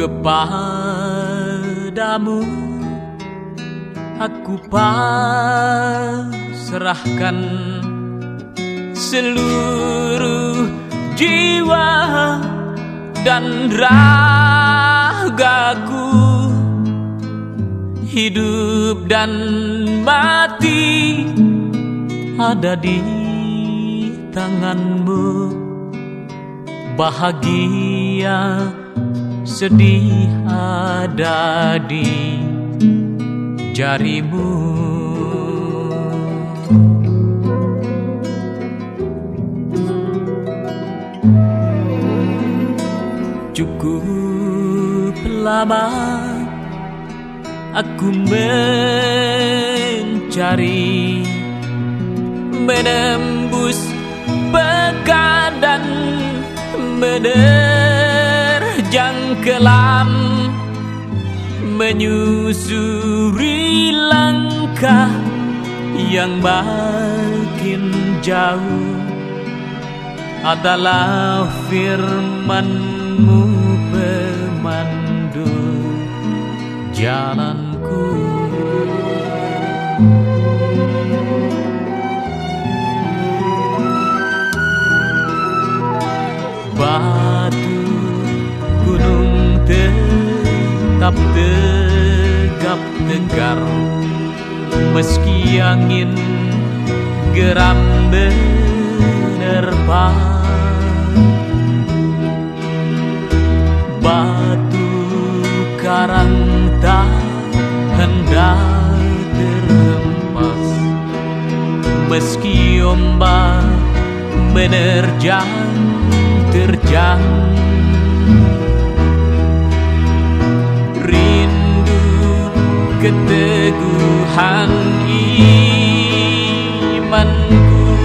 Kepadamu. Aku pasrahkan seluruh jiwa dan ragaku. Hidup dan mati ada di tanganmu. Bahagia sedih ada di jarimu. Cukup lama aku mencari menembus pekan dan menerjang kelam menyusuri langkah yang makin jauh adalah firmanmu pemandu jalanku tetap tegap tegar. Meski angin geram menerpa. Batu karang tak hendak terhempas. Meski ombak menerjang terjang keteguhan imanku.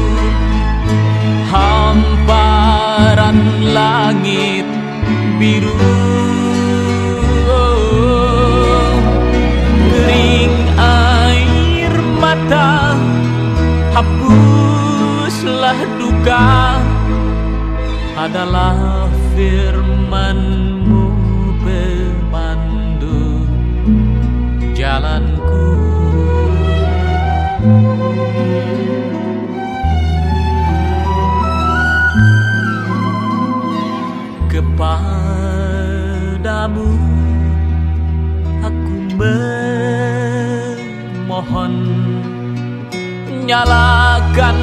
Hamparan langit biru. Kering air mata hapuslah duka. Adalah firmanmu kepadamu aku memohon. Nyalakan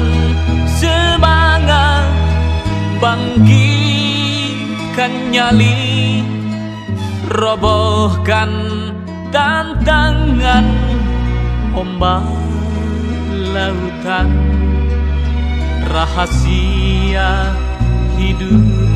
semangat bangkitkan nyali. Robohkan tantangan ombak lautan. Rahasia hidup